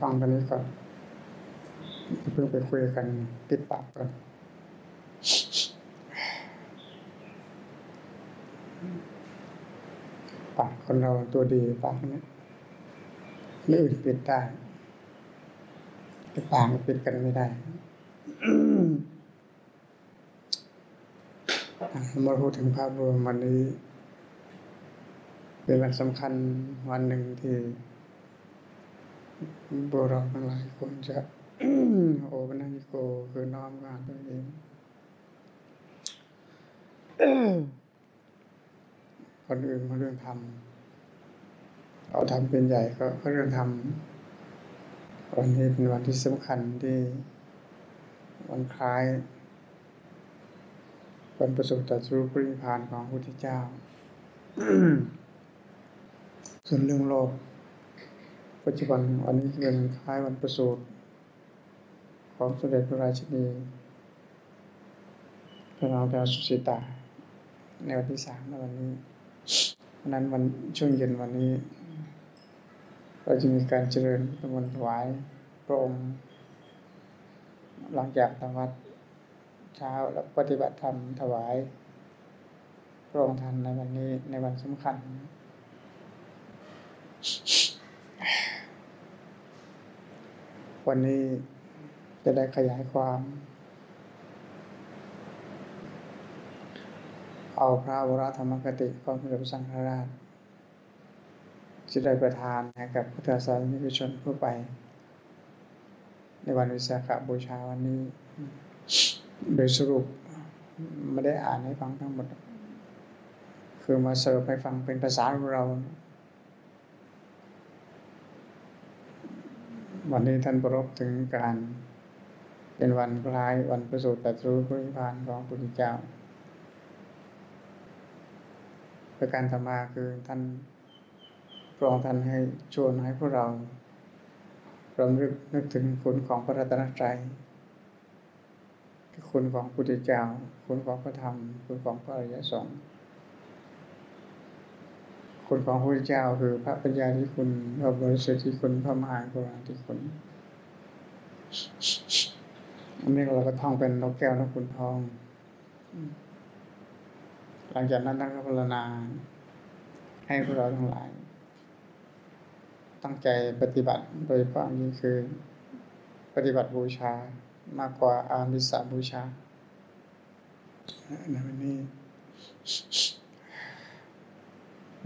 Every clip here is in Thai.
ฟังตอนนี้ก่อนเพิ่งไปคุยกันปิดปากก่อนปากคนเราตัวดีปากนี้ไม่อื่นปิดได้แต่ปากปิดกันไม่ได้มาพูดถึงภาพรวมวันนี้ เป็นวันสำคัญวันหนึ่งที่ โบราณทั้งหลายคนจะโอปนัญโกคือน้อมกานตัวเองคนอื่นมาเรื่องทำเอาทำเป็นใหญ่ก็ก็เรื่องทำวันนี้เป็นวันที่สำคัญที่วันคล้ายวันประสูติตรัสรู้ปรินิพพานของพระพุทธเจ้า ส่วนเรื่องโลก ปัจจุบันวันนี้เป็นคล้ายวันประสูติของสมเด็จพระราชินีพระนางดาวสุสิตา ในวันที่สามในวันนี้นนั้นวันช่วงเย็นวันนี้ เราจะมีการเจริญพระมนถวายพระองค์หลังจากทำวัดเช้าแล้วปฏิบัติธรรมถวายพระองค์ท่านในวันนี้ในวันสำคัญ วันนี้จะได้ขยายความ เอาพระวรธรรมกติของพระสังฆราชจะได้ประทานให้กับพุทธศาสนิกชนทั่วไป ในวันวิสาขบูชาวันนี้ โดยสรุปไม่ได้อ่านให้ฟังทั้งหมด คือมาเสิร์ฟให้ฟังเป็นภาษาของเรา วันนี้ท่านประรบถึงการ เป็นวันคล้ายวันประสูติตรัสรู้พระนิพพานของพระพุทธเจ้าประการธรรมาคือท่านพรองท่านให้ชวนให้พวกเรารำลึกนึกถึงคุณของพระรัตนตรัยคุณของพระพุทธเจ้า คุณของพระธรรม คุณของพระอริยสงฆ์ คุณของพระเจ้าคือพระปัญญาที่คุณพระบริสุทธิ์ที่คุณพระมหากรุณาธิคุณอันนี้เราก็ท่องเป็นนกแก้วนกขุนทอง หลังจากนั้นท่านก็พรณนาให้พวกเราทั้งหลาย ตั้งใจปฏิบัติโดยเฉพาะนี้คือ ปฏิบัติบูชามากกว่าอามิสาบูชาในวันนี้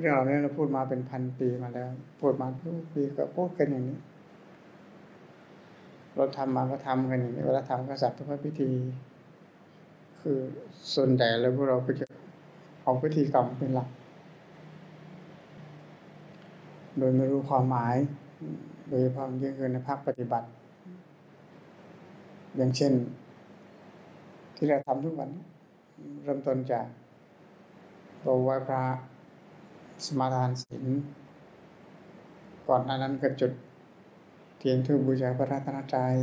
เรื่องเหล่านี้เราพูดมาเป็นพันปีมาแล้ว พูดมาทุกปีก็พูดกันอย่างนี้ เราทำมาก็ทำกันอย่างนี้เวลาทำก็สัตว์ทุกพิธี คือส่วนใหญ่แล้วพวกเราก็จะเอาพิธีกรรมเป็นหลัก โดยไม่รู้ความหมาย โดยเฉพาะยิ่งคือในภาคปฏิบัติ อย่างเช่น ที่เราทำทุกวัน เริ่มต้นจากตัวไหว้พระ สมาทานศีลก่อนหน้านั้นก็จุดเทียนทูบบูชาพระรัตนตรัย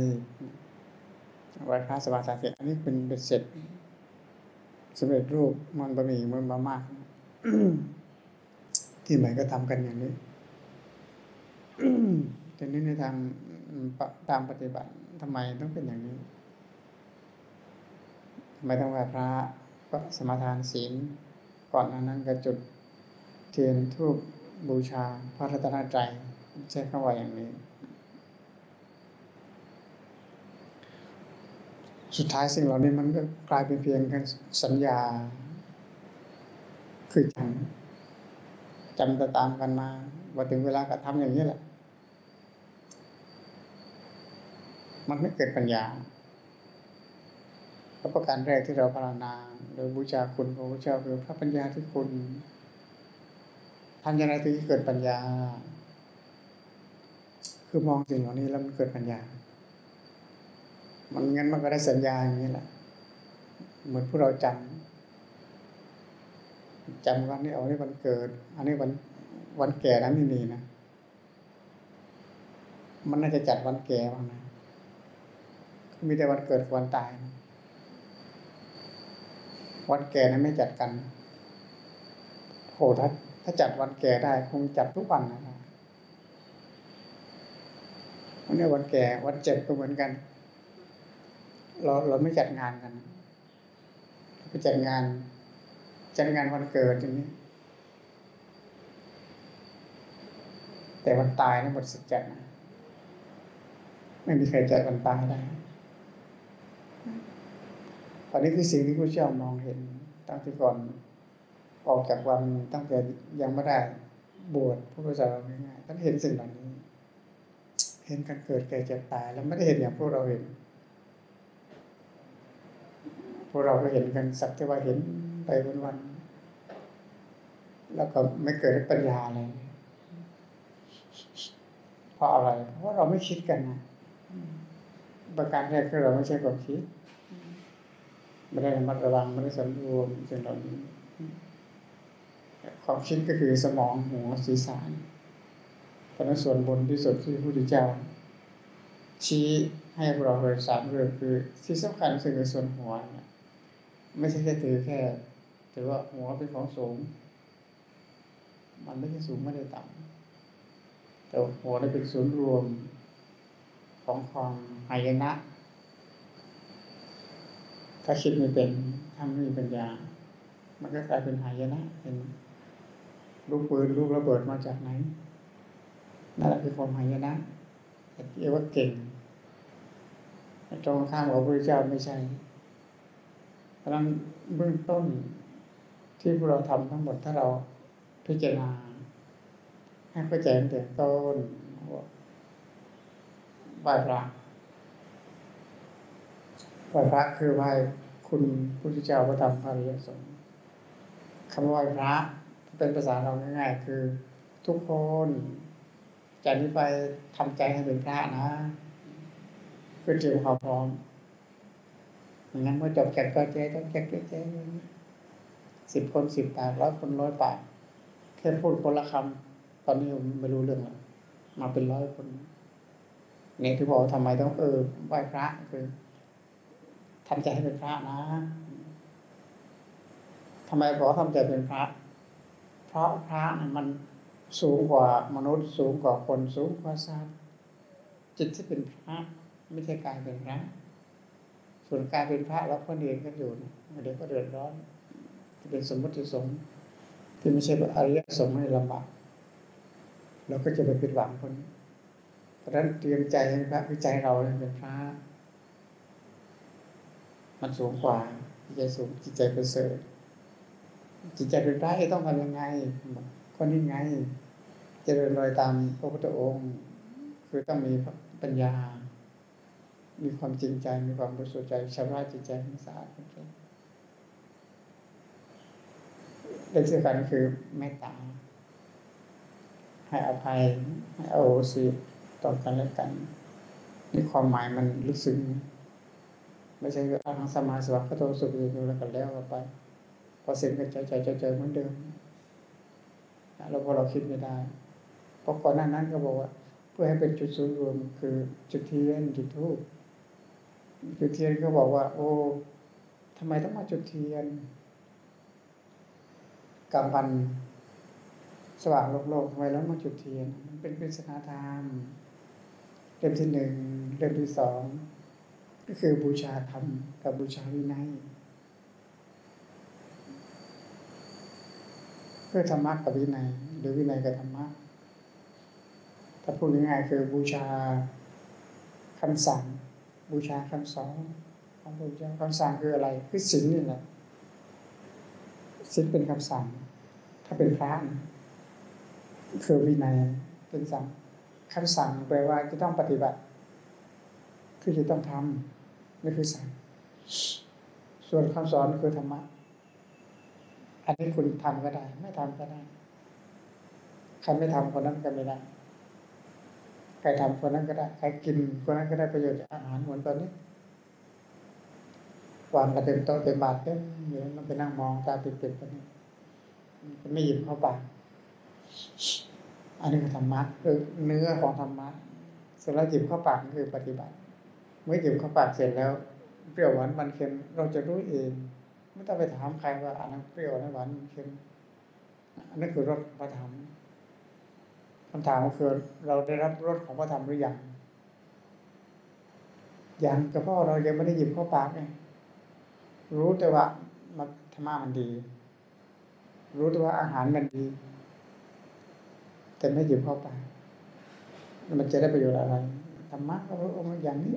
ไหว้พระสมาทานศีลอันนี้เป็นเบ็ดเสร็จสำเร็จรูปมันบะหมี่มันมามากที่ไหนก็ทำกันอย่างนี้ทีนี้ในทางตามปฏิบัติทำไมต้องเป็นอย่างนี้ทำไมต้องไหว้พระก็สมาทานศีลก่อนนั้นก็จุด เทียนทูบบูชาพระรัตนตรัยใช้คำว่าอย่างนี้ สุดท้ายสิ่งเหล่านี้มันก็กลายเป็นเพียงแค่สัญญา คือจำจำตามกันมาว่าถึงเวลาก็ทำอย่างนี้แหละ มันไม่เกิดปัญญาพระประการแรกที่เราภาวนา โดยบูชาคุณพระพุทธเจ้าคือพระปัญญาที่คุณ ทำยังไงถึงเกิดปัญญา คือมองสิ่งเหล่านี้แล้วมันเกิดปัญญา มันงั้นมันก็ได้สัญญาอย่างนี้แหละ เหมือนพวกเราจำจำวันนี้เอานี้วันเกิด อันนี้วันวันแก่นั้นนี่นี่นะ มันน่าจะจัดวันแก่บ้างนะมีแต่วันเกิดวันตายนะวันแก่นั้นไม่จัดกันโหถ้า ถ้าจัดวันแก่ได้คงจัดทุกวันนะครับวันนี้วันแก่วันเจ็บก็เหมือนกัน เราเราไม่จัดงานกันไปจัดงาน จัดงานวันเกิดอย่างนี้ แต่วันตายนี่หมดสิทธิ์จัดนะไม่มีใครจัดวันตายได้ตอนนี้คือสิ่งที่พระเจ้ามองเห็นตั้งแต่ก่อน ออกจากวันตั้งแต่ยังไม่ได้บวชพระพุทธเจ้าง่ายๆท่านเห็นสิ่งเหล่านี้ เห็นการเกิดแก่เจ็บตาย แล้วไม่ได้เห็นอย่างพวกเราเห็น พวกเราก็เห็นกันสักแต่ว่าเห็นไปวันๆแล้วก็ไม่เกิดปัญญาอะไรเพราะอะไร เพราะเราไม่คิดกันนะประการแรกคือเราไม่ใช่ความคิดไม่ได้ระมัดระวังไม่ได้สำรวมสิ่งเหล่านี้ ความคิดก็คือสมองหัวศีรษะเพราะนั้นส่วนบนที่สุดที่พระพุทธเจ้า ชี้ให้พวกเราเลยสามเรื่องคือที่สำคัญคือส่วนหัวเนี่ยไม่ใช่แค่ถือแค่ถือว่าหัวเป็นของสูง มันไม่ใช่สูงไม่ได้ต่ำแต่หัวนี่เป็นศูนย์รวมของความหายนะ ถ้าคิดไม่เป็นถ้าไม่มีปัญญา มันก็กลายเป็นหายนะเป็น ลูกปืนลูกระเบิดมาจากไหนนั่นแหละคือความหายนะเรียกว่าเก่งตรงข้ามของพระเจ้าไม่ใช่เพราะนั้นเบื้องต้นที่พวกเราทำทั้งหมดถ้าเราพิจารณาให้เข้าใจตั้งแต่ต้นไหว้พระไหว้พระคือไหว้คุณพระพุทธเจ้าพระธรรมพระริยสงฆ์คำว่าไหว้พระ เป็นภาษาเราง่ายๆ คือ ทุกคนจากนี้ไปทำใจให้เป็นพระนะเพื่อเตรียมความพร้อมงั้นเมื่อจบจากก็เจ๊ต้องแจ๊กเจ๊สิบคนสิบปากร้อยคนร้อยปากแค่พูดคนละคำตอนนี้ผมไม่รู้เรื่องแล้วมาเป็นร้อยคนเนี่ยที่บอกทำไมต้องเออไหว้พระคือทำใจให้เป็นพระนะทำไมบอกทำใจเป็นพระ เพราะพระเนี่ยมันสูงกว่ามนุษย์ สูงกว่าคนสูงกว่าสัตว์จิตที่เป็นพระไม่ใช่กายเป็นพระส่วนกายเป็นพระเราก็เรียนกันอยู่เดี๋ยวก็เดือดร้อนจะเป็นสมมติสงฆ์ที่ไม่ใช่อริยสงฆ์ให้ลำบากเราก็จะไปผิดหวังคนเพราะฉะนั้นเตรียมใจให้พระวิจัยเราเป็นพระ มันสูงกว่าจิตใจสูงจิตใจเป็นเสริฐ จิตใจเป็นพระต้องทำยังไงคนนี้ไงจะเจริญรอยตามพระพุทธองค์ คือต้องมีปัญญา มีความจริงใจมีความบรู้สึกใจชำระจิตใจให้สะอาดเป็นต้นเรื่องสำคัญคือเมตตาให้อภัยให้อโหสิต่อกันและกันนี่ความหมายมันลึกซึ้งไม่ใช่อาหังสมาสวัสดิ์ก็โตสุขอยู่แล้วกันแล้วไป พอเสร็จก็ใจใจใจเหมือนเดิมเราพอเราคิดไม่ได้เพราะก่อนหน้านั้นก็บอกว่า เพื่อให้เป็นจุดศูนย์รวมคือจุดเทียนจุดทูบจุดเทียนก็บอกว่า โอ้ทำไมต้องมาจุดเทียนกลางวันสว่างโลกโลกทำไมแล้วมาจุดเทียน มันเป็นปริศนาธรรมเล่มที่หนึ่งเล่มที่สองก็คือบูชาธรรมกับบูชาวินัย เพื่อธรรมะกับวินัย หรือวินัยกับธรรมะถ้าพูดง่ายๆคือบูชาคำสั่ง บูชาคำสอนของพระเจ้าคำสั่งคืออะไร คือศีลนี่แหละศีลเป็นคำสั่ง ถ้าเป็นพระคือวินัยเป็นสั่งคำสั่งแปลว่าจะต้องปฏิบัติ คือจะต้องทำนี่คือสั่งส่วนคำสอนคือธรรมะ อันนี้คุณทำก็ได้ ไม่ทำก็ได้ใครไม่ทำคนนั้นก็ไม่ได้ใครทำคนนั้นก็ได้ใครกินคนนั้นก็ได้ประโยชน์จากอาหารเหมือนตอนนี้วางกระเต็มโต๊ะเต็มบาทเต็มอยู่มันไปนั่งมองตาปิดๆไปนี่ไม่หยิบเข้าปากอันนี้คือธรรมะคือเนื้อของธรรมะเสร็จแล้วหยิบเข้าปากคือปฏิบัติ เมื่อหยิบเข้าปากเสร็จแล้วเปรี้ยวหวานมันเค็มเราจะรู้เอง ไม่ต้องไปถามใครว่าอันนั้นเปรี้ยวอันนั้นหวานเค็มอันนั้นคือรสพระธรรมคำถามก็คือเราได้รับรสของพระธรรมหรือยังยังกระเพาะเรายังไม่ได้หยิบเข้าปากไงรู้แต่ว่ามันธรรมะมันดี รู้แต่ว่าอาหารมันดี แต่ไม่หยิบเข้าปากมันจะได้ประโยชน์อะไรธรรมะก็อย่างนี้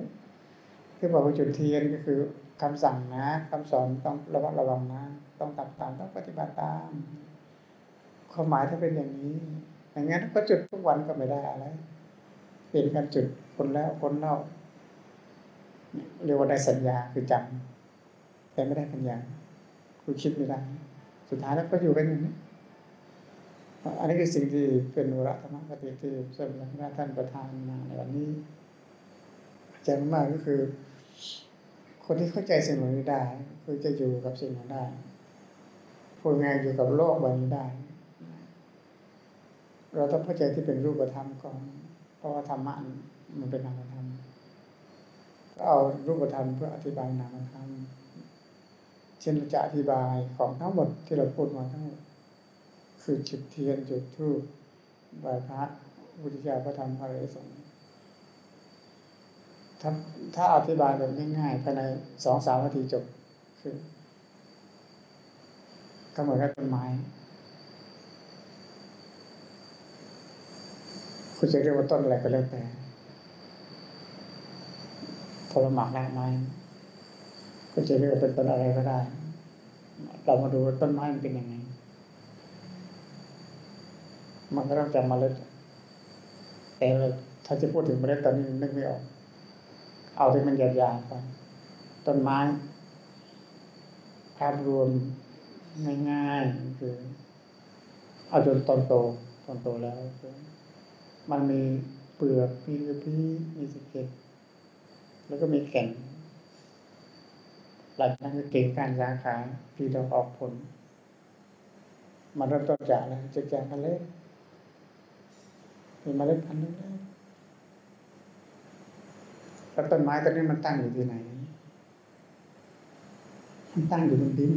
คือบอกว่าจุดเทียนก็คือ คำสั่งนะคำสอนต้องระวัดระวังนะ ต้องตัดตามต้องปฏิบัติตามความหมายถ้าเป็นอย่างนี้ อย่างนั้นก็จุดทุกวันก็ไม่ได้อะไรเปลี่ยนการจุดคนแล้วคนเล่าเรียกว่าได้สัญญาคือจำแต่ไม่ได้ปัญญาคือคิดไม่ได้ สุดท้ายแล้วก็อยู่กันอย่างนี้อันนี้คือสิ่งที่เป็นวรธรรมปฏิที่สมเด็จท่านประธานมาในวันนี้อาจารย์มากก็คือ คนที่เข้าใจสิ่งเหล่านี้ได้ คือจะอยู่กับสิ่งนั้นได้พูดง่ายอยู่กับโลกใบนี้ได้ เราต้องเข้าใจที่เป็นรูปธรรมก่อนเพราะว่าธรรมะมันเป็นนามธรรมก็เอารูปธรรมเพื่ออธิบายนามธรรมเช่นจะอธิบายของทั้งหมดที่เราพูดมาทั้งหมดคือจุดเทียนจุดธูปไหว้พระพุทธเจ้าพระธรรมพระอริยสงฆ์ ถ้าถ้าอธิบายแบบง่ายๆภายในสองสามนาทีจบคือก็เหมือนกับต้นไม้คุณจะเรียกว่าต้นอะไรก็แล้วแต่ผลหมากรากไม้ก็จะเรียกว่าเป็นต้นอะไรก็ได้ เรามาดูว่าต้นไม้มันเป็นยังไง มันก็ต้องจำเมล็ดแต่ถ้าจะพูดถึงเมล็ดตอนนี้นึกไม่ออก เอาที่มันหยาบๆไปต้นไม้ภาพรวมง่ายๆคือ เอาจนตอนโตตอนโตแล้ว มันมีเปลือกมีกระพี้มีสะเก็ดแล้วก็มีแก่นหลังจากนั้นก็เก่งการสาขาที่เราออกผล มันเริ่มต้นจากอะไรจากจากเมล็ดมีเมล็ดพันธุ์เล็ก แล้วต้นไม้ต้นนี้มันตั้งอยู่ที่ไหน มันตั้งอยู่บนดิน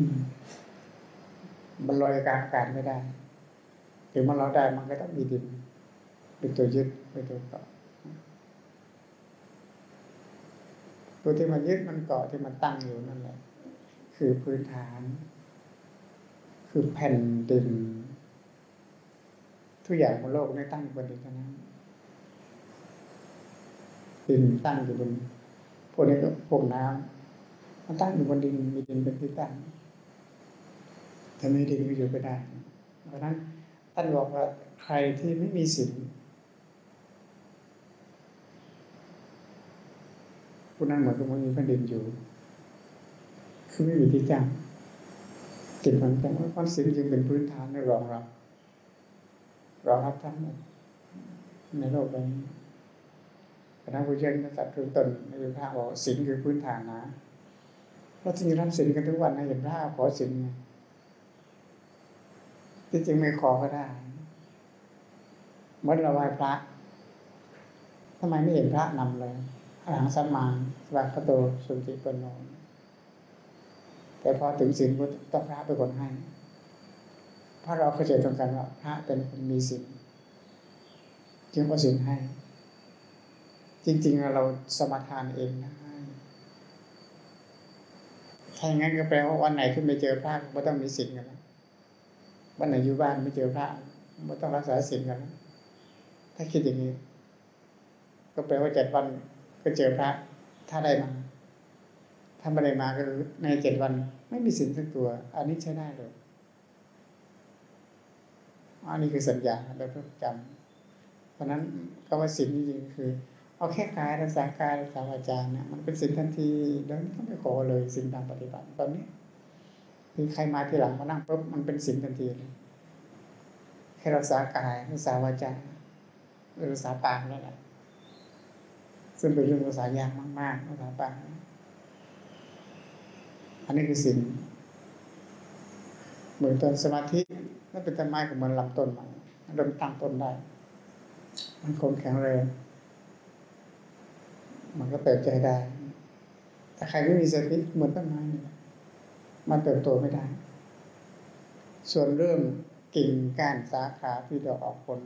มันลอยกลางอากาศไม่ได้ถึงมันลอยได้มันก็ต้องมีดิน เป็นตัวยึดเป็นตัวเกาะตัวที่มันยึดมันเกาะที่มันตั้งอยู่นั่นแหละ คือพื้นฐาน คือแผ่นดิน ทุกอย่างบนโลกนี้ตั้งอยู่บนดินเท่านั้น ดินตั้งอยู่บนพวกนี้ก็พวกน้ำมันตั้งอยู่บนดินมีดินเป็นที่ตั้งถ้าไม่ดินก็อยู่ไม่ได้ เพราะนั้นท่านบอกว่าใครที่ไม่มีศีลผู้นั้นเหมือนกับมันมีแผ่นดินอยู่ คือไม่มีที่ตั้งติดมันแต่ว่าความศีลจึงเป็นพื้นฐานในรองรับรองรับทั้งหมดในโลกใบนี้ คณะผู้เชี่ยวชาญตัดคือตนในพระบอกศีลคือพื้นฐานนะเราจริงๆรับศีลกันทุกวันนะเห็นพระขอศีลที่จริงไม่ขอก็ได้เมื่อเราไหว้พระทำไมไม่เห็นพระนำเลยอรหังสัมมาสวัคโตสุติปโนแต่พอถึงศีลก็ต้องพระเป็นคนให้เพราะเราเข้าใจตรงกันว่าพระเป็นคนมีศีลจึงเอาศีลให้ จริง ๆ เราสมทานเองนะถ้าอย่างนั้นก็แปลว่าวันไหนที่ไม่เจอพระก็ต้องมีศีลกันแล้ววันไหนอยู่บ้านไม่เจอพระไม่ต้องรักษาศีลกันแล้วถ้าคิดอย่างนี้ ก็แปลว่าเจ็ดวันก็เจอพระ ถ้าได้มาถ้าไม่ได้มาก็ในเจ็ดวัน ไม่มีศีลสักตัว อันนี้ใช้ได้เลยอันนี้คือสัญญาแบบจำเพราะนั้นคำว่าศีลจริงๆคือ เอาแค่กายรักษากายรักษาวาจาเนี่ยมันเป็นศีลทันทีเดี๋ยวนี้ต้องไปขอเลยศีลตามปฏิบัติตอนนี้คือใครมาทีหลังมานั่งปุ๊บมันเป็นศีลทันทีเลยแค่รักษากายรักษาวาจารักษาปากนั่นแหละซึ่งเป็นเรื่องภาษายากมากๆภาษาปากอันนี้คือศีลเหมือนตอนสมาธินั่นเป็นต้นไม้ของมันลำต้นมันเริ่มตั้งต้นได้ มันคงแข็งแรง มันก็เติบโตได้ แต่ใครไม่มีสติเหมือนต้นไม้นี่มันเติบโตไม่ได้ ส่วนเริ่มกิ่งก้านสาขาที่ดอกออกผล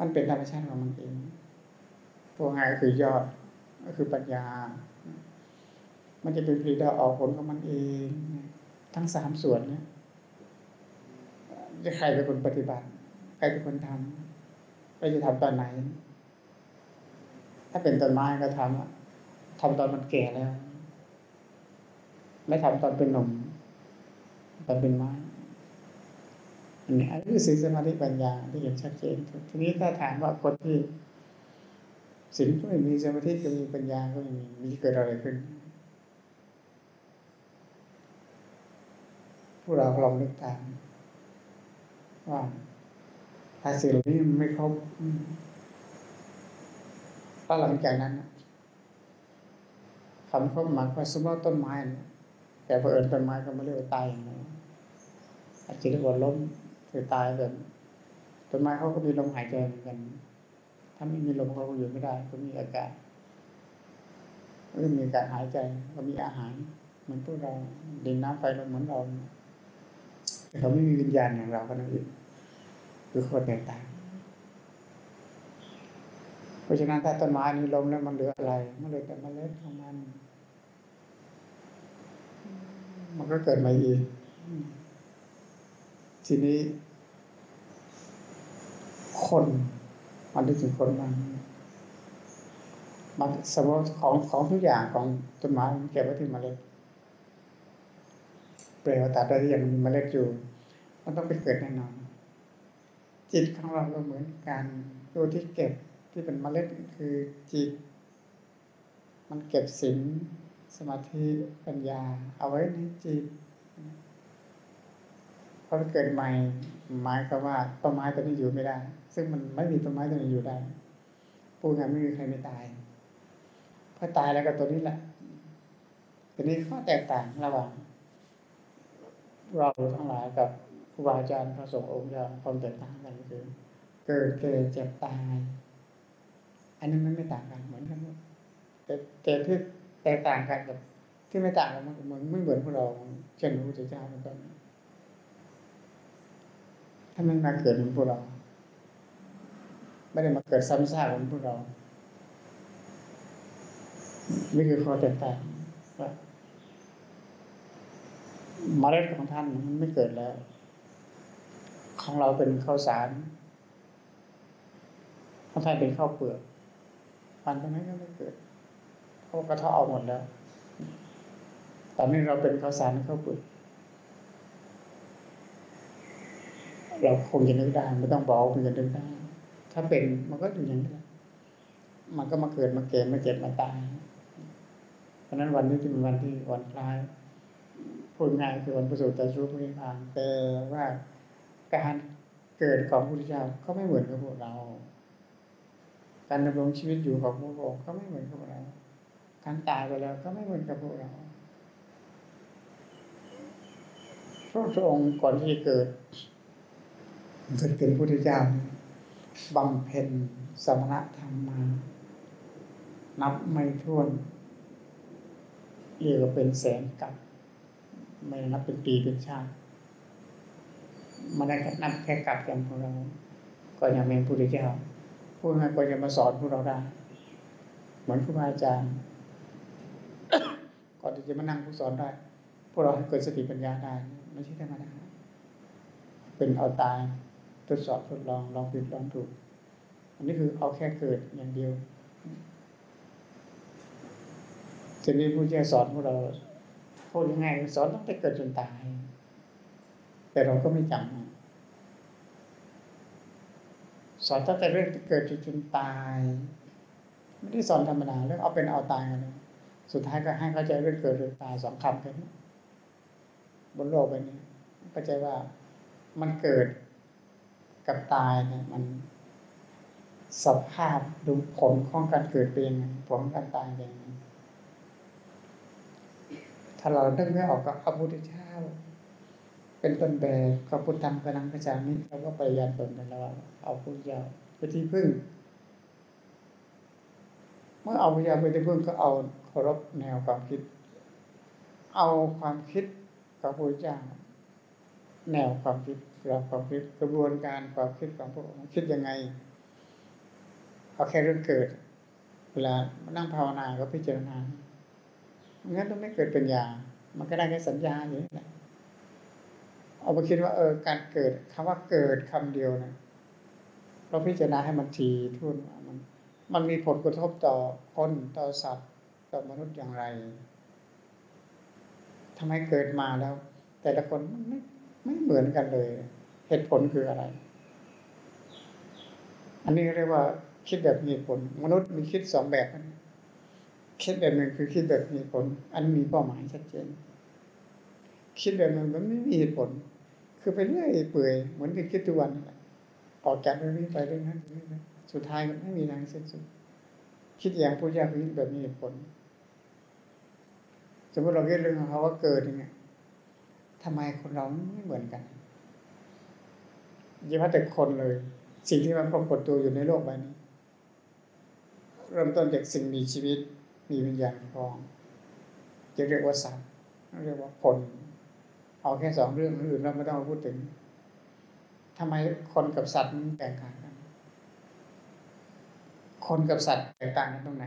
มันเป็นธรรมชาติของมันเองพวกไงคือยอดก็คือปัญญา มันจะเป็นผลิตออกผลของมันเอง ทั้งสามส่วนเนี่ยจะใครเป็นคนปฏิบัติ ใครเป็นคนทำเรจะทำตอนไหน ถ้าเป็นต้นไม้ก็ทำ ทำตอนมันแก่แล้ว ไม่ทำตอนเป็นหนุ่มตอนเป็นไม้อันนี้อันนี้คือสิ่งสมาธิปัญญาที่เห็นชัดเจนทีนี้ถ้าถามว่าคนที่สิ่งก็ไม่มีสมาธิก็มีปัญญาก็ไม่มีมีเกิดอะไรขึ้นพวกเราลองนึกตามว่าถ้าสิ่งนี้ไม่ครบก็หลังจากนั้น คำครบหมายว่าสมมติต้นไม้แต่พอเอิญต้นไม้ก็ไม่เรียกว่าตายอย่างนี้อาจจะเรียกว่าล้มคือตายแบบต้นไม้เขาก็มีลมหายใจเหมือนกัน ถ้าไม่มีลมเขาก็อยู่ไม่ได้ก็มีอากาศก็มีการหายใจก็มีอาหารเหมือนพวกเราดินน้ำไฟลมเหมือนเราแต่เขาไม่มีวิญญาณอย่างเราก็นั่นเองคือคตรแตกต่าง เพราะฉะนั้นถ้าต้นไม้นี้ล้มแล้วมันเหลืออะไร มันเหลือแต่เมล็ดของมัน มันก็เกิดมาอีก ทีนี้ คนมันนึกถึงคนมันมันสมมติของของทุกอย่างของต้นไม้มันเก็บไว้ที่เมล็ดเปลวตัดได้ยังมีเมล็ดอยู่ มันต้องไปเกิดแน่นอนจิตของเราก็เหมือนกันตัวที่เก็บ ที่เป็นเมล็ดคือจิต มันเก็บสินสมาธิปัญญา เอาไว้ในจิตพอเกิดใหม่หมายก็ว่าต้นไม้ตัวนี้อยู่ไม่ได้ ซึ่งมันไม่มีต้นไม้ตัวนี้อยู่ได้พูงายไม่มีใครไม่ตายพอตายแล้วก็ตัวนี้แหละตัวนี้ข้อแตกต่างระหว่างเราทั้งหลายกับครูบาอาจารย์พระสงฆ์องค์เจ้าความแตกต่างกันคือ เกิดเกิดเจ็บตาย อันนี้นมันไม่ต่างกันเหมือนกันแต่แต่ที่แตกต่างกันกับ ที่ไม่ต่างกันมันเหมือนไม่เหมือนพวกเราเช่นพระพุทธเจ้าเป็นต้นถ้าไมันมาเกิดเหมือนพวกเรา ไม่ได้มาเกิดซ้ำซากเหมือนพวกเรานี่คือข้อแตกต่างว่าเมล็ดของท่านมันไม่เกิดแล้ว ของเราเป็นข้าวสารของท่านเป็นข้าวเปลือก พันตรงนั้นก็ไม่เกิดเพราะกระเทาะเอาหมดแล้ว ตอนนี้เราเป็นข้าวสารข้าวปลือกเราคงจะนึกได้ไม่ต้องบอกมันจะนึกได้ ถ้าเป็นมันก็อยู่อย่างนี้มันก็มาเกิดมาเกิดมาเจ็บมาตายเพราะนั้นวันนี้จึงเป็นวันที่วันคล้ายพูดง่ายคือวันประสูติตรัสรู้พระนิพพานแต่ว่าการเกิดของพระพุทธเจ้าก็ไม่เหมือนกับพวกเรา การดำรงชีวิตอยู่ของพวกเราก็ไม่เหมือนกับเรา การตายไปแล้วก็ไม่เหมือนกับพวกเราพระองค์ก่อนที่จะเกิดเกิดเป็นพุทธเจ้าบำเพ็ญสมณธรรมมา นับไม่ถ้วนเรียกว่าเป็นแสนกับไม่นับเป็นปีเป็นชาติมันได้นับแค่กับอย่างพวกเรา ก็ยังเป็นพุทธเจ้า พูดง่ายก็จะมาสอนพวกเราได้เหมือนครูบาอาจารย์ก่อนที่จะมานั่งผู้สอนได้ พวกเราให้เกิดสติปัญญาได้ ไม่ใช่ธรรมดาเป็นเอาตายทดสอบทดลองลองผิดลองถูก อันนี้คือเอาแค่เกิดอย่างเดียวทีนี้ผู้เจ้าสอนพวกเราพูดยังไงสอนตั้งแต่เกิดจนตาย แต่เราก็ไม่จำ สอนตั้งแต่เรื่องเกิดจนจนตายไม่ได้สอนธรรมดาเรื่องเอาเป็นเอาตายเลยสุดท้ายก็ให้เข้าใจเรื่องเกิดเรื่องตายสองคำแค่นี้บนโลกใบนี้เข้าใจว่ามันเกิดกับตายเนี่ยมันสภาพดูผลของการเกิดเป็นยังไงผลของการตายเป็นยังไงถ้าเราดึกไม่ออกก็พระพุทธเจ้า เป็นต้นแบบพระพุทธธรรมกำลังประจานี้เราก็ไปยันตนกันแล้วเอาพุทธเจ้าไปที่พึ่ง เมื่อเอาพุทธเจ้าไปที่พึ่งก็เอาเคารพแนวความคิด เอาความคิดกับพุทธเจ้าแนวความคิดเราความคิดกระบวนการความคิดของพวกเราคิดยังไงเอาแค่เรื่องเกิด เวลามานั่งภาวนาก็พิจารณางั้นต้องไม่เกิดปัญญา มันก็ได้แค่สัญญาอย่างนี้แหละ เอาไปคิดว่าเออการเกิดคำว่าเกิดคำเดียวนะเราพิจารณาให้มันทีทุ่นมันมันมีผลกระทบต่อคนต่อสัตว์ต่อมนุษย์อย่างไรทำไมเกิดมาแล้ว แต่ละคนไม่ไม่เหมือนกันเลย เหตุผลคืออะไร อันนี้เรียกว่าคิดแบบมีผล มนุษย์มีคิดสองแบบคิดแบบหนึ่งคือคิดแบบมีผล อันมีเป้าหมายชัดเจน คิดแบบหนึ่งมันไม่มีเหตุผล คือไปเรื่อยเปื่อยเหมือนที่คิดทุกวันออกจากเรื่องนี้ไปเรื่องนั้นเรื่องนี้สุดท้ายมันไม่มีทางสิ้นสุด คิดอย่างผู้ยากคิดแบบมีเหตุผล สมมติเราคิดเรื่องของเขาว่าเกิดยังไงทำไมคนเราไม่เหมือนกันยิ่งว่าแต่คนเลย สิ่งที่มันปรากฏตัวอยู่ในโลกใบนี้ เริ่มต้นจากสิ่งมีชีวิตมีวิญญาณครองจะเรียกว่าสัตว์เรียกว่าคน เอาแค่สองเรื่องอื่นเราไม่ต้องมาพูดถึงทำไมคนกับสัตว์มันแตกต่างกัน คนกับสัตว์แตกต่างกันตรงไหน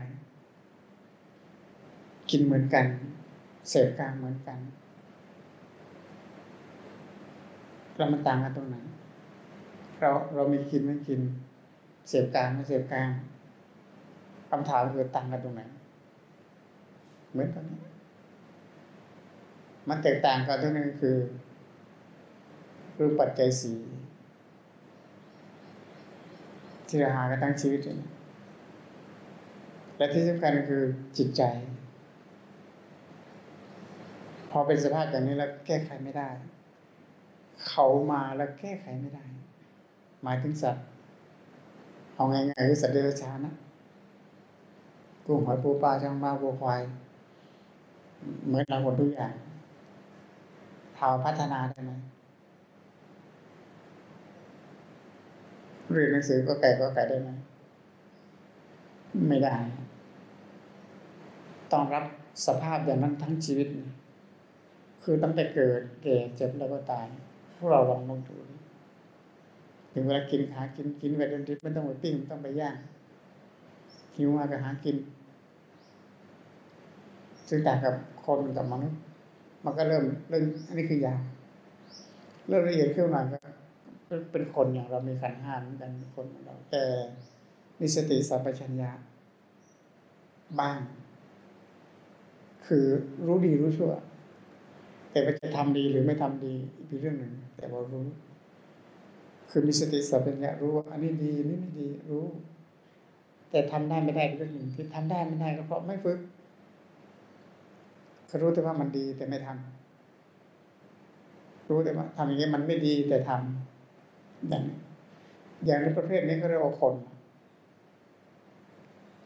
กินเหมือนกัน เสพกลางเหมือนกันแล้วมันต่างกันตรงไหน เราเรามีกินไม่กิน เสพกลางไม่เสพกลางคำถามคือต่างกันตรงไหน เหมือนกันนี้ มันแตกต่างกันตรงนึงคือรูปปัจจัยสีที่เราหากันตั้งชีวิตและที่สำคัญคือจิตใจ พอเป็นสภาพอย่างนี้แล้วแก้ไขไม่ได้ เขามาแล้วแก้ไขไม่ได้ หมายถึงสัตว์ เอาไงไงคือสัตว์เดรัจฉานนะกุ้งหอยปูปลาช่างมาวัวควายเหมือนเราหมดทุกอย่าง ถาพัฒนาได้ไหมเรียนหนังสือก็ไก่ก็ไก่ได้ไหมไม่ได้ ต้องรับสภาพอย่างนั้นทั้งชีวิต คือตั้งแต่เกิดแก่เจ็บแล้วก็ตาย พวกเราลองมองดูถึงเวลากินหากินกินไปเดินทิพย์ไม่ต้องไปปิ้งไม่ต้องไปย่างหิวมาก็หากินซึ่งต่างกับคนกับมนุษย์ มันก็เริ่มเรื่องอันนี้คือยาเริ่มละเอียดขึ้นมาก็เป็นคนอย่างเรามีขันห้าเหมือนกันคนเราแต่มีสติสัมปชัญญะบ้าง คือรู้ดีรู้ชั่ว แต่ว่าจะทำดีหรือไม่ทำดีอีกเรื่องหนึ่ง แต่ว่ารู้ คือมีสติสัมปชัญญะรู้ว่าอันนี้ดีนี่ไม่ดีรู้ แต่ทำได้ไม่ได้เรื่องหนึ่งที่ทำได้ไม่ได้ก็เพราะไม่ฝึก รู้แต่ว่ามันดีแต่ไม่ทำรู้แต่ว่าทำอย่างนี้มันไม่ดีแต่ทำอย่างอย่างในประเภทนี้เขาเรียกว่าคน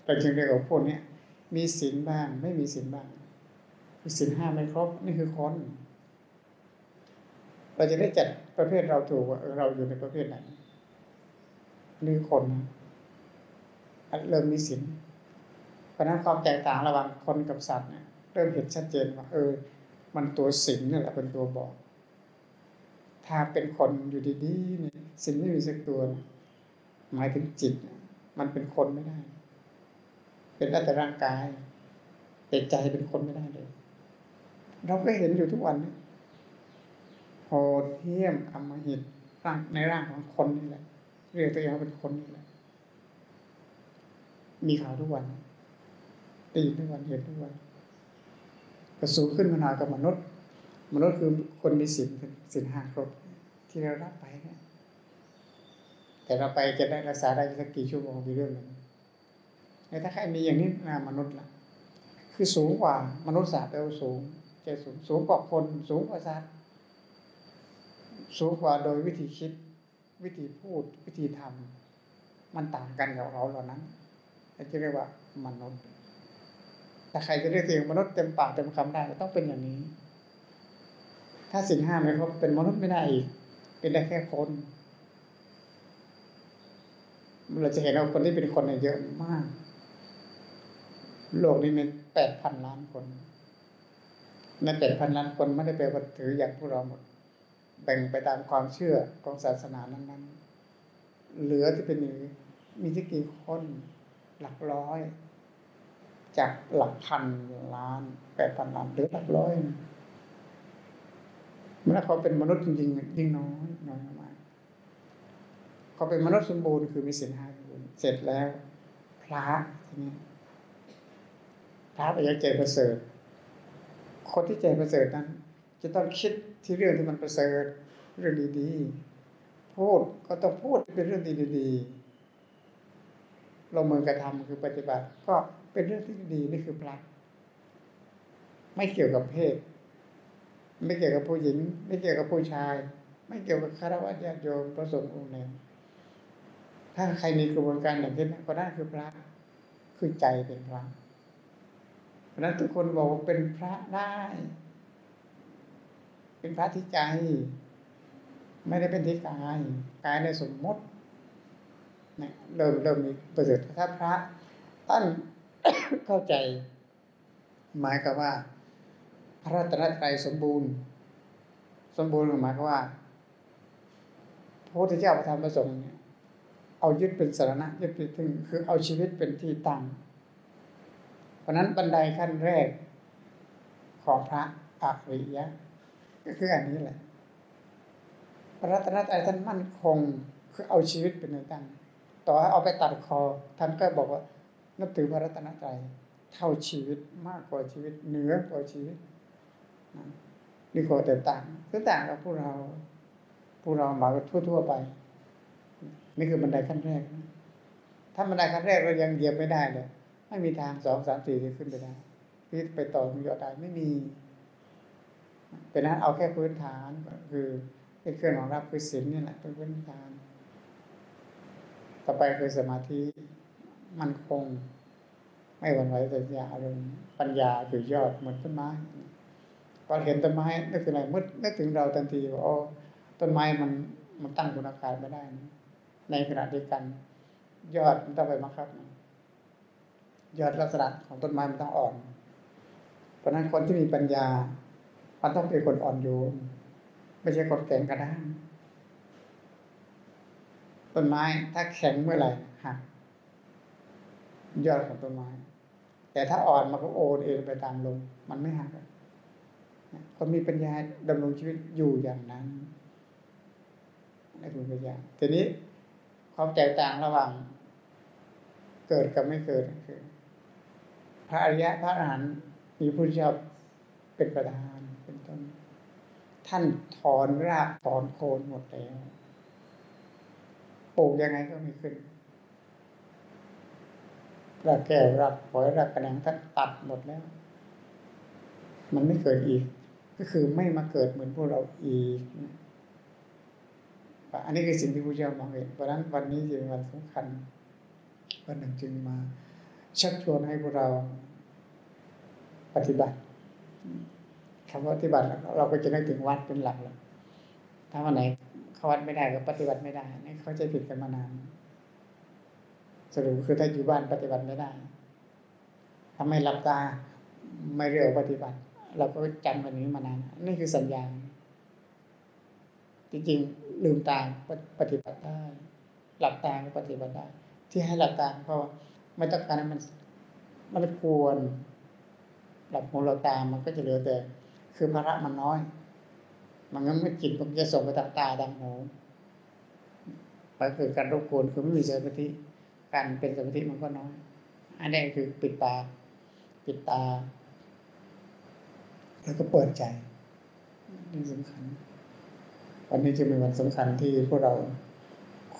เราจึงเรียกว่าพวกนี้มีศีลบ้าง ไม่มีศีลบ้างคือศีลห้าไม่ครบนี่คือคนเราจะได้จัดประเภทเราถูกว่าเราอยู่ในประเภทไหนนี่คนเริ่มมีศีลเพราะนั้นความแตกต่างระหว่างคนกับสัตว์เนี่ย เริ่มเห็นชัดเจนว่าเออ มันตัวศีลนี่แหละเป็นตัวบอก ถ้าเป็นคนอยู่ดีๆเนี่ยสิ่งไม่มีสักตัวหมายถึงจิต มันเป็นคนไม่ได้ เป็นแต่ร่างกาย แต่ใจเป็นคนไม่ได้เลย เราก็เห็นอยู่ทุกวันนี้โหดเหี้ยมอมหิตร่างในร่างของคนนี่แหละเรียกตัวเองว่าเป็นคนนี่แหละ มีข่าวทุกวันตีทุกวันเห็นทุกวัน กระสูงขึ้นมาหนากับมนุษย์ มนุษย์คือคนมีศีลศีลห้าครบที่เรารับไปเนี่ยแต่เราไปจะได้รักษาได้สักกี่ชั่วโมงกี่เรื่องหนึ่งแต่ถ้าใครมีอย่างนี้นะมนุษย์ละคือสูงกว่ามนุษย์ศาสตร์เราสูงใจสูงสูงกว่าคน สูงกว่าสัตว์สูงกว่าโดยวิธีคิด วิธีพูด วิธีทำมันต่างกันกับเราเหล่านั้นจะเรียกว่ามนุษย์ ถ้าใครจะเรียกตัวเองมนุษย์เต็มปากเต็มคำได้ก็ต้องเป็นอย่างนี้ ถ้าสิ่งห้าไม่ครบเป็นมนุษย์ไม่ได้อีก เป็นได้แค่คน เราจะเห็นว่าคนที่เป็นคนเยอะมาก โลกนี้มีแปดพันล้านคนในแปดพันล้านคนไม่ได้แปว่าถืออย่างพวกเราหมด แบ่งไปตามความเชื่อของศาสนานั้นๆ เหลือที่เป็นมีที่กี่คนหลักร้อย จากหลักพันล้านแปดพันล้านหรือหลักร้อยนะเมื่อเขาเป็นมนุษย์จริงๆยิ่งน้อยน้อยมากเขาเป็นมนุษย์สมบูรณ์คือมีศีลห้าสมบูรณ์เสร็จแล้ว พระทีนี้พระไปยังใจประเสริฐ คนที่ใจประเสริฐนั้น จะต้องคิดที่เรื่องที่มันประเสริฐเรื่องดีๆพูดก็ต้องพูดเป็นเรื่องดีๆ ลงมือกระทำคือปฏิบัติ ก็เป็นเรื่องที่ดีนี่คือพระไม่เกี่ยวกับเพศ ไม่เกี่ยวกับผู้หญิง ไม่เกี่ยวกับผู้ชาย ไม่เกี่ยวกับคารวะญาติโยมประสงค์องค์หนึ่งถ้าใครมีกระบวนการอย่างนี้ก็ได้คือพระ คือใจเป็นพระเพราะนั้นทุกคนบอกว่าเป็นพระได้ เป็นพระที่ใจ ไม่ได้เป็นที่กาย กายในสมมติ เริ่มเริ่มมีประเสริฐถ้าพระท่านเข้าใจ หมายกับว่า พระรัตนตรัยสมบูรณ์ สมบูรณ์หมายความว่าพระพุทธเจ้าประทานประสงค์เนี่ยเอายึดเป็นสารณะยึดเป็นถึงคือเอาชีวิตเป็นที่ตั้งเพราะนั้นบันไดขั้นแรกของพระอริยะ ก็คืออันนี้แหละพระรัตนตรัยท่านมั่นคงคือเอาชีวิตเป็นในตั้ง ต่อให้เอาไปตัดคอ ท่านก็บอกว่านับถือพระรัตนตรัยเท่าชีวิตมากกว่าชีวิตเหนือกว่าชีวิตนี่ข้อแตกต่างคือต่างกับพวกเราพวกเราหมายทั่วๆไป นี่คือบันไดขั้นแรก ถ้าบันไดขั้นแรกเรายังเหยียบไม่ได้เลยไม่มีทางสองสามสี่ที่ขึ้นไปได้ที่ไปต่อมียอดได้ไม่มีเป็นนั้นเอาแค่พื้นฐานคือเครื่องของรับคือศีลนี่แหละเป็นพื้นฐาน ต่อไปคือสมาธิมันคง ไม่หวั่นไหวสัญญาอารมณ์ปัญญาคือยอดเหมือนต้นไม้พอเห็นต้นไม้นึกถึงอะไรมืดนึกถึงเราทันทีว่าโอ้ต้นไม้มันมันตั้งคุณอาการไม่ได้นะในขณะเดียวกัน ยอดมันต้องไปบังคับยอดลักษณะของต้นไม้มันต้องอ่อน เพราะนั้นคนที่มีปัญญามันต้องเป็นคนอ่อนโยนไม่ใช่คนแข็งกระด้าง ต้นไม้ถ้าแข็งเมื่อไหร่หักยอดของต้นไม้ แต่ถ้าอ่อนมันก็โอนเองไปตามลมมันไม่หักคนมีปัญญาดำรงชีวิตอยู่อย่างนั้นนี่คือปัญญาทีนี้ความแตกต่างระหว่าง เกิดกับไม่เกิดคือ พระอริยะพระอรหันต์มีผู้ชอบเป็นประธานเป็นต้น ท่านถอนรากถอนโคนหมดแล้ว ปลูกยังไงก็ไม่ขึ้นรากแก้วรากหอยรากกระแหงท่านตัดหมดแล้ว มันไม่เกิดอีก ก็คือไม่มาเกิดเหมือนพวกเราอีก อันนี้คือสิ่งที่พระเจ้ามองเห็นเพราะนั้นวันนี้จึงวันสำคัญ วันหนึ่งจึงมาชักชวนให้พวกเราปฏิบัติคำว่าปฏิบัติเราก็จะนึกถึงวัดเป็นหลักแล้วถ้าวันไหนาวัดไม่ได้ก็ปฏิบัติไม่ได้นี่เขาจะผิดกันมานานสรุปคือถ้าอยู่บ้านปฏิบัติไม่ได้ทำไมหลับตาไม่เรียกปฏิบัติ เราก็จำวันนี้มานานนี่คือสัญญาณจริงๆลืมตาปฏิบัติได้ หลับตาก็ปฏิบัติได้ ที่ให้หลับตาเพราะไม่ต้องการให้มันมันควรหลับหูเราตามันก็จะเหลือแต่ คือภาระมันน้อย มันงั้นไม่จิตมันจะส่งไปทางตาทางหูไปเกิดการรบกวนคือไม่มีสมาธิการเป็นสมาธิมันก็น้อยอันนี้คือปิดตากปิดตา แล้วก็เปิดใจนี่สำคัญวันนี้จะเป็นวันสำคัญที่พวกเรา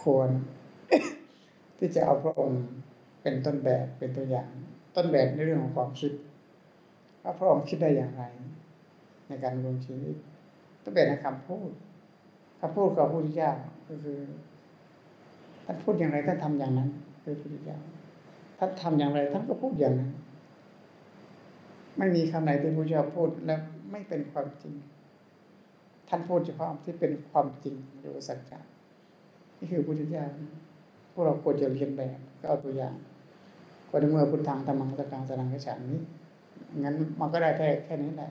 ควร ที่จะเอาพระองค์เป็นต้นแบบเป็นตัวอย่าง ต้นแบบในเรื่องของความคิดว่าพระองค์คิดได้อย่างไร ในการดำรงชีวิต ต้นแบบในคำพูดคำพูดของพระพุทธเจ้าก็คือท่านพูดอย่างไรท่านทำอย่างนั้นคือพระพุทธเจ้าท่านทำอย่างไรท่านก็พูดอย่างนั้น ไม่มีคำไหนที่พระเจ้าพูดแล้วไม่เป็นความจริง ท่านพูดเฉพาะที่เป็นความจริงหรือสัจจะนี่คือพระพุทธเจ้าพวกเราควรจะเรียนแบบก็เอาตัวอย่างก็ในเมื่อพุทธังธรรมังสังฆังสนังกฉามิงั้นมันก็ได้แค่แค่นี้แหละ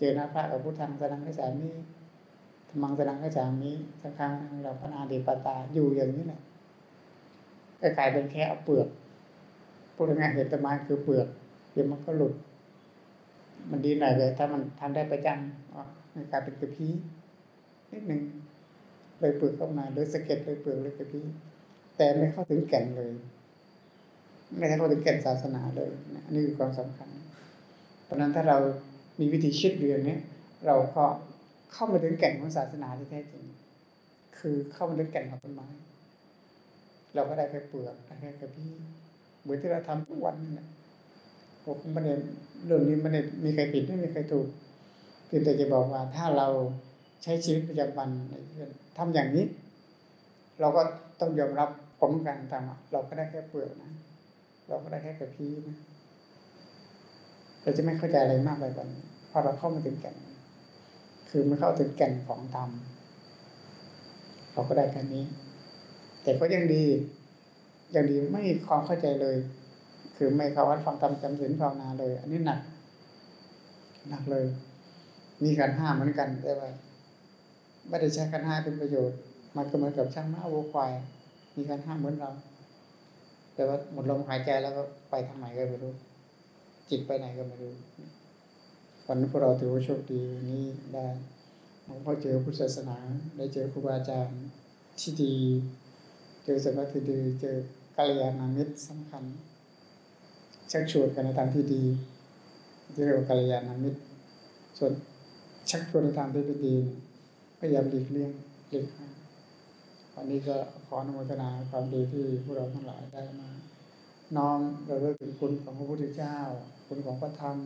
เจอหน้าพระกับพุทธังสนังกฉามิธรรมังสนังกฉามิสังฆังเราพนาดีปตาอยู่อย่างนี้แหละก็กลายเป็นแค่เอาเปลือกพูดง่ายๆเห็นต้นไม้คือเปลือกเดี๋ยวมันก็หลุด มันดีหน่อยเลยถ้ามันทำได้ประจำอ๋อมันกลายเป็นกระพี้นิดหนึ่งเลยเปลือกเข้ามาหรือสะเก็ดเลยเปลือกเลยกระพี้แต่ไม่เข้าถึงแก่นเลย ไม่ได้เข้าถึงแก่นศาสนาเลยนะนี่คือความสำคัญ เพราะนั้นถ้าเรา มีวิธีคิดเรียนนี้เราก็เข้ามาถึงแก่นของศาสนาที่แท้จริง คือเข้ามาถึงแก่นของต้นไม้ เราก็ได้แค่เปลือกได้แค่กระพี้เหมือนที่เราทำทุกวันนี่แหละผมไม่ได้เรื่องนี้ไม่ได้มีใครผิดไม่มีใครถูกเพียงแต่จะบอกว่าถ้าเราใช้ชีวิตประจำวันทำอย่างนี้ เราก็ต้องยอมรับผลของการทำเราก็ได้แค่เปลือกนะ เราก็ได้แค่กระพี้นะ เราจะไม่เข้าใจอะไรมากไปกว่านี้เพราะเราเข้ามาถึงแก่นคือไม่เข้าถึงแก่นของธรรมเราก็ได้แค่นี้ แต่ก็ยังดียังดีไม่มีความเข้าใจเลย คือไม่เข้าวัดฟังธรรมจำศีลภาวนาเลย อันนี้หนัก หนักเลย มีการห้ามเหมือนกันแต่ว่าไม่ได้ใช้การห้าเป็นประโยชน์ มันก็เหมือนกับช่างม้าวัวควาย มีการห้ามเหมือนเรา แต่ว่าหมดลมหายใจแล้วก็ไปทางไหนก็ไม่รู้ จิตไปไหนก็ไม่รู้วันนี้พวกเราถือว่าโชคดีนี้ได้พอเจอพุทธศาสนา ได้เจอครูบาอาจารย์ที่ดี เจอสำนักที่ดี เจอกัลยาณมิตรสำคัญชักชวนกันในทางที่ดีที่เรียกว่ากัลยาณมิตรส่วนชักชวนในทางที่ไม่ดีพยายามหลีกเลี่ยงหลีกห่างวันนี้ก็ขออนุโมทนาความดีที่พวกเราทั้งหลายได้มา น้อมเราเลิกถึงคุณของพระพุทธเจ้า คุณของพระธรรม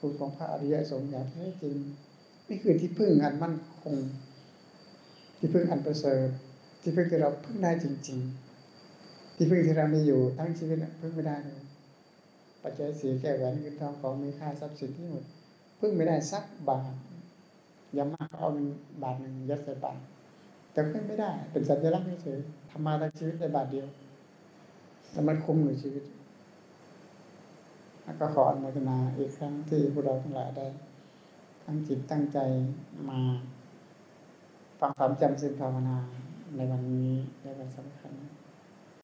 คุณของพระอริยสงฆ์อย่างแท้จริงนี่คือที่พึ่งอันมั่นคง ที่พึ่งอันประเสริฐที่พึ่งที่เราพึ่งได้จริง ๆ ที่พึ่งที่เรามีอยู่ทั้งชีวิตพึ่งไม่ได้เลยปัจจัยสีแก้แหวนเงินทองของมีค่าทรัพย์สินที่หมดพึ่งไม่ได้สักบาทอยังมากเอาบาทหนึ่งยัดใส่บาทแต่พึ่งไม่ได้ เป็นสัญลักษณ์เฉยๆทำมาทั้งชีวิตได้บาทเดียว แล้วมันคุ้มในชีวิตแล้วก็ขออนุโมทนาอีกครั้งที่พวกเราทั้งหลายได้ตั้งจิตตั้งใจมาฟังธรรมจำศีลภาวนาในวันนี้ในวันสำคัญ